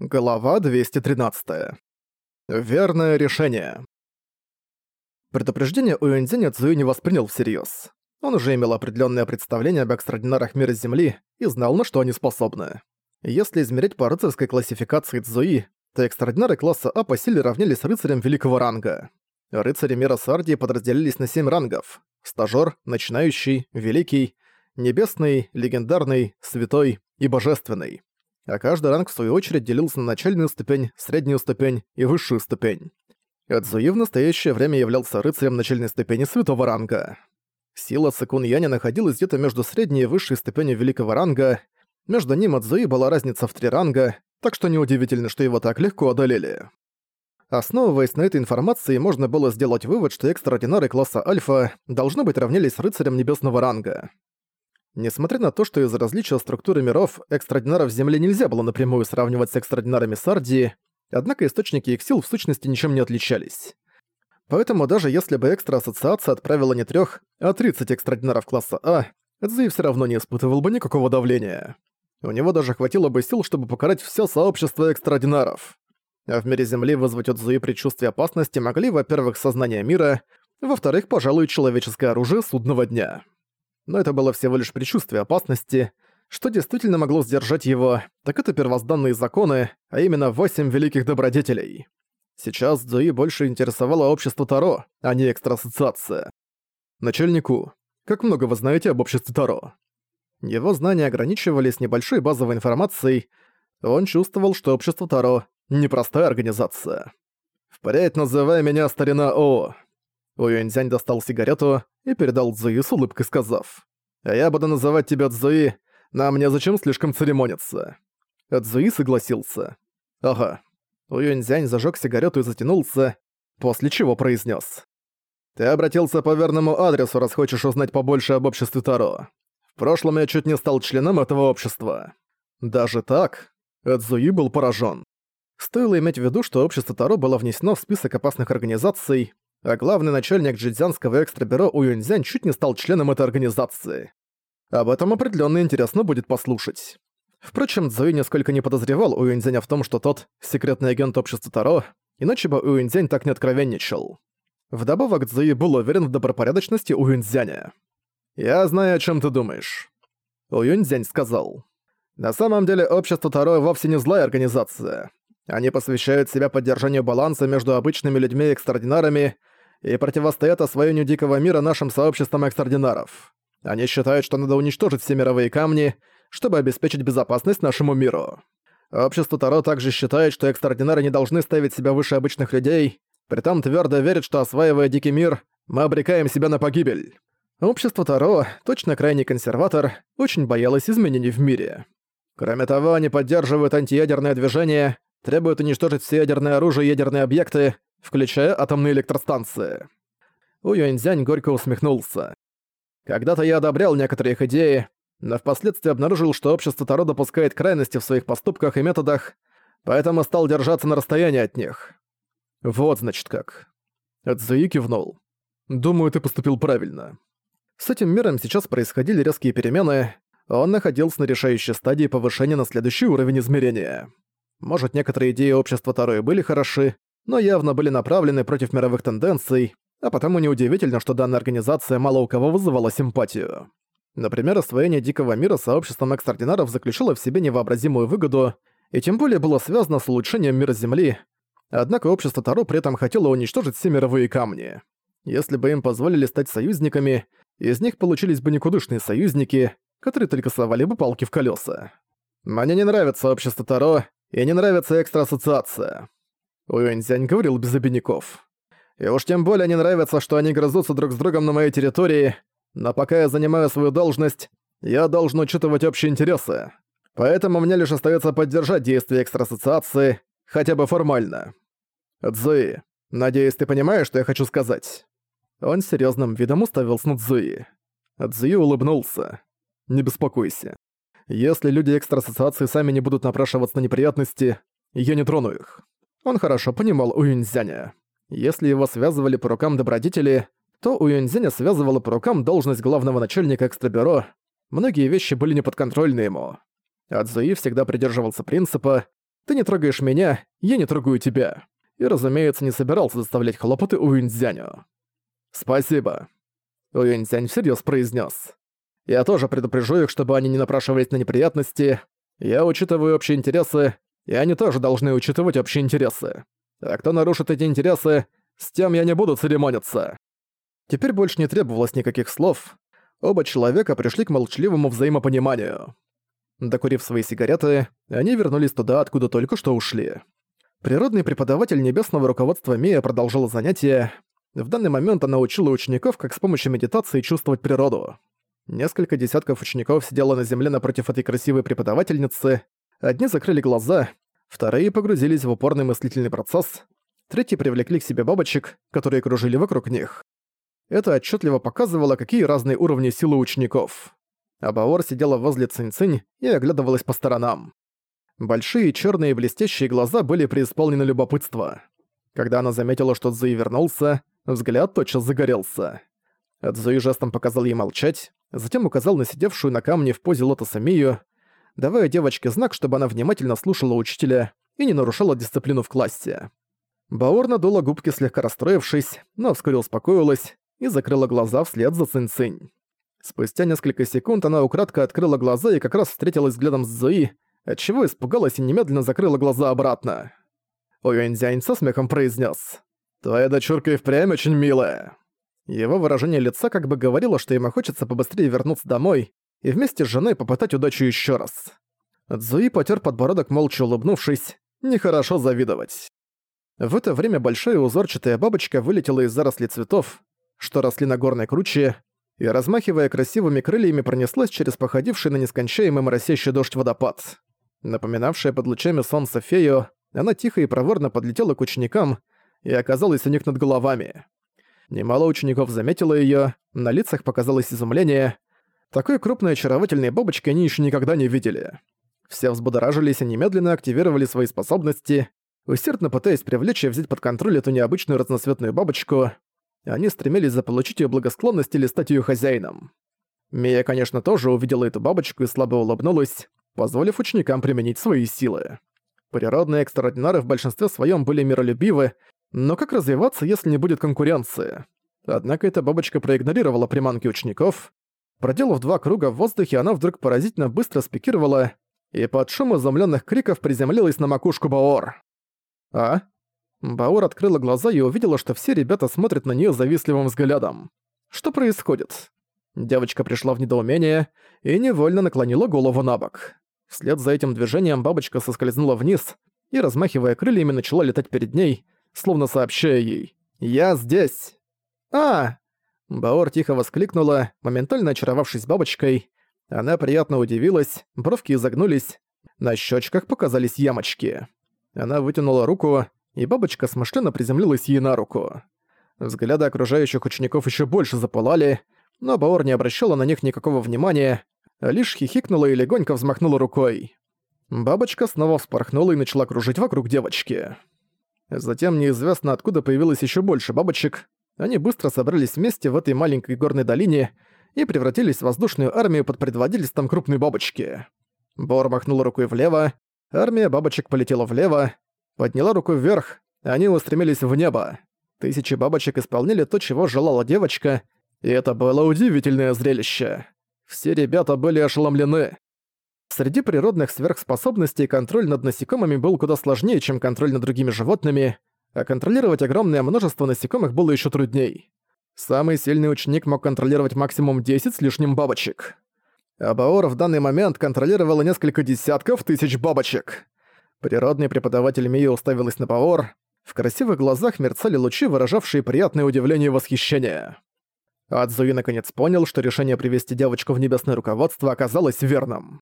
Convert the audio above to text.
Глава 213. Верное решение. Предупреждение Уэнзиня Цзуи не воспринял всерьез. Он уже имел определенное представление об экстраординарах мира Земли и знал, на что они способны. Если измерять по рыцарской классификации Цзуи, то экстраординары класса А по силе равнялись рыцарям великого ранга. Рыцари мира Сардии подразделились на 7 рангов. Стажёр, начинающий, великий, небесный, легендарный, святой и божественный а каждый ранг в свою очередь делился на начальную ступень, среднюю ступень и высшую ступень. Эдзуи в настоящее время являлся рыцарем начальной ступени святого ранга. Сила Цикун Яня находилась где-то между средней и высшей ступенью великого ранга, между ним и Эдзуи была разница в три ранга, так что неудивительно, что его так легко одолели. Основываясь на этой информации, можно было сделать вывод, что экстраординары класса Альфа должны быть равнялись рыцарям небесного ранга. Несмотря на то, что из-за различия структуры миров экстрадинаров Земли нельзя было напрямую сравнивать с экстрадинарами Сардии, однако источники их сил в сущности ничем не отличались. Поэтому даже если бы экстра-ассоциация отправила не трех, а 30 экстрадинаров класса А, Цзуи все равно не испытывал бы никакого давления. У него даже хватило бы сил, чтобы покарать все сообщество экстрадинаров. А в мире Земли вызвать у Цзуи предчувствие опасности могли, во-первых, сознание мира, во-вторых, пожалуй, человеческое оружие судного дня но это было всего лишь предчувствие опасности. Что действительно могло сдержать его, так это первозданные законы, а именно восемь великих добродетелей. Сейчас Зуи больше интересовало общество Таро, а не экстрасоциация. Начальнику, как много вы знаете об обществе Таро? Его знания ограничивались небольшой базовой информацией, он чувствовал, что общество Таро — непростая организация. «Впредь называй меня старина О», Уюньцзянь достал сигарету и передал Цзуи с улыбкой, сказав. «А я буду называть тебя Цзуи, нам мне зачем слишком церемониться?» Цзуи согласился. «Ага». Уюньцзянь зажег сигарету и затянулся, после чего произнес: «Ты обратился по верному адресу, раз хочешь узнать побольше об обществе Таро. В прошлом я чуть не стал членом этого общества». Даже так? Эдзуи был поражен. Стоило иметь в виду, что общество Таро было внесено в список опасных организаций, а главный начальник джидзянского экстрабюро Уюньцзянь чуть не стал членом этой организации. Об этом определенно интересно будет послушать. Впрочем, Цзуи нисколько не подозревал Уюньцзяня в том, что тот — секретный агент общества Таро, иначе бы Уюньцзянь так не откровенничал. Вдобавок, Цзуи был уверен в добропорядочности Уюньцзяня. «Я знаю, о чем ты думаешь», — Уюньцзянь сказал. «На самом деле, общество Таро вовсе не злая организация. Они посвящают себя поддержанию баланса между обычными людьми и экстраординарами и противостоят освоению дикого мира нашим сообществам экстраординаров. Они считают, что надо уничтожить все мировые камни, чтобы обеспечить безопасность нашему миру. Общество Таро также считает, что экстраординары не должны ставить себя выше обычных людей, притом твердо верит, что осваивая дикий мир, мы обрекаем себя на погибель. Общество Таро, точно крайний консерватор, очень боялось изменений в мире. Кроме того, они поддерживают антиядерное движение, требуют уничтожить все ядерное оружие и ядерные объекты, включая атомные электростанции. У Юэньцзянь горько усмехнулся. Когда-то я одобрял некоторые их идеи, но впоследствии обнаружил, что общество Таро допускает крайности в своих поступках и методах, поэтому стал держаться на расстоянии от них. Вот, значит, как. Цзуи кивнул. Думаю, ты поступил правильно. С этим миром сейчас происходили резкие перемены, он находился на решающей стадии повышения на следующий уровень измерения. Может, некоторые идеи общества Таро и были хороши, но явно были направлены против мировых тенденций, а потому неудивительно, что данная организация мало у кого вызывала симпатию. Например, освоение Дикого мира сообществом экстраординаров заключило в себе невообразимую выгоду, и тем более было связано с улучшением мира Земли, однако общество Таро при этом хотело уничтожить все мировые камни. Если бы им позволили стать союзниками, из них получились бы никудышные союзники, которые только совали бы палки в колеса. Мне не нравится общество Таро, и не нравится экстра-ассоциация. Уэнзянь говорил без обиняков. И уж тем более не нравится, что они грызутся друг с другом на моей территории, но пока я занимаю свою должность, я должен учитывать общие интересы. Поэтому мне лишь остается поддержать действия экстра-ассоциации, хотя бы формально. Цзуи, надеюсь, ты понимаешь, что я хочу сказать?» Он серьезным видом уставился на Цзуи. Цзуи улыбнулся. «Не беспокойся. Если люди экстра-ассоциации сами не будут напрашиваться на неприятности, я не трону их. Он хорошо понимал Уюньцзяня. Если его связывали по рукам добродетели, то Уюньцзяня связывала по рукам должность главного начальника экстрабюро. Многие вещи были неподконтрольны ему. А Цзуи всегда придерживался принципа Ты не трогаешь меня, я не трогаю тебя. И, разумеется, не собирался заставлять хлопоты у Юньцзяню. «Спасибо», — Юньцзянь всерьез произнес. «Я тоже предупрежу их, чтобы они не напрашивались на неприятности. Я учитываю общие интересы, и они тоже должны учитывать общие интересы. А кто нарушит эти интересы, с тем я не буду церемониться». Теперь больше не требовалось никаких слов. Оба человека пришли к молчаливому взаимопониманию. Докурив свои сигареты, они вернулись туда, откуда только что ушли. Природный преподаватель небесного руководства Мия продолжила занятия. В данный момент она учила учеников, как с помощью медитации чувствовать природу. Несколько десятков учеников сидело на земле напротив этой красивой преподавательницы. Одни закрыли глаза, вторые погрузились в упорный мыслительный процесс, третьи привлекли к себе бабочек, которые кружили вокруг них. Это отчетливо показывало, какие разные уровни силы учеников. Абаор сидела возле Цинь-Цинь и оглядывалась по сторонам. Большие черные блестящие глаза были преисполнены любопытства. Когда она заметила, что Цзуи вернулся, взгляд тотчас загорелся. Цзуи жестом показал ей молчать, затем указал на сидевшую на камне в позе лотоса Мию, давая девочке знак, чтобы она внимательно слушала учителя и не нарушала дисциплину в классе. Баор надула губки, слегка расстроившись, но вскоре успокоилась и закрыла глаза вслед за Цинь-Цинь. Спустя несколько секунд она украдко открыла глаза и как раз встретилась взглядом с Зои, отчего испугалась и немедленно закрыла глаза обратно. Уюньцзянь со смехом произнес: «Твоя дочурка и впрямь очень милая». Его выражение лица как бы говорило, что ему хочется побыстрее вернуться домой и вместе с женой попытать удачу еще раз. Цзуи потер подбородок, молча улыбнувшись. Нехорошо завидовать. В это время большая узорчатая бабочка вылетела из зарослей цветов, что росли на горной круче, и, размахивая красивыми крыльями, пронеслась через походивший на нескончаемый моросящий дождь водопад. Напоминавшая под лучами солнца фею, она тихо и проворно подлетела к ученикам и оказалась у них над головами. Немало учеников заметило её, на лицах показалось изумление. Такой крупной очаровательной бабочки они ещё никогда не видели. Все взбудоражились и немедленно активировали свои способности, усердно пытаясь привлечь и взять под контроль эту необычную разноцветную бабочку. Они стремились заполучить её благосклонность или стать её хозяином. Мия, конечно, тоже увидела эту бабочку и слабо улыбнулась, позволив ученикам применить свои силы. Природные экстраординары в большинстве своем были миролюбивы, но как развиваться, если не будет конкуренции? Однако эта бабочка проигнорировала приманки учеников. Проделав два круга в воздухе, она вдруг поразительно быстро спикировала и под шум изумленных криков приземлилась на макушку Баор. «А?» Баор открыла глаза и увидела, что все ребята смотрят на нее завистливым взглядом. «Что происходит?» Девочка пришла в недоумение и невольно наклонила голову на бок. Вслед за этим движением бабочка соскользнула вниз и, размахивая крыльями, начала летать перед ней, словно сообщая ей «Я здесь!» «А!» Баор тихо воскликнула, моментально очаровавшись бабочкой. Она приятно удивилась, бровки изогнулись, на щечках показались ямочки. Она вытянула руку, и бабочка смышленно приземлилась ей на руку. Взгляды окружающих учеников еще больше запылали, но Баор не обращала на них никакого внимания, лишь хихикнула и легонько взмахнула рукой. Бабочка снова вспорхнула и начала кружить вокруг девочки. Затем неизвестно откуда появилось еще больше бабочек. Они быстро собрались вместе в этой маленькой горной долине и превратились в воздушную армию под предводительством крупной бабочки. Бор махнула рукой влево, армия бабочек полетела влево, подняла руку вверх, они устремились в небо. Тысячи бабочек исполняли то, чего желала девочка, и это было удивительное зрелище. Все ребята были ошеломлены. Среди природных сверхспособностей контроль над насекомыми был куда сложнее, чем контроль над другими животными, а контролировать огромное множество насекомых было еще трудней. Самый сильный ученик мог контролировать максимум 10 с лишним бабочек. А Баор в данный момент контролировала несколько десятков тысяч бабочек. Природный преподаватель Мия уставилась на Баор. В красивых глазах мерцали лучи, выражавшие приятное удивление и восхищение. Адзуи наконец понял, что решение привести девочку в небесное руководство оказалось верным.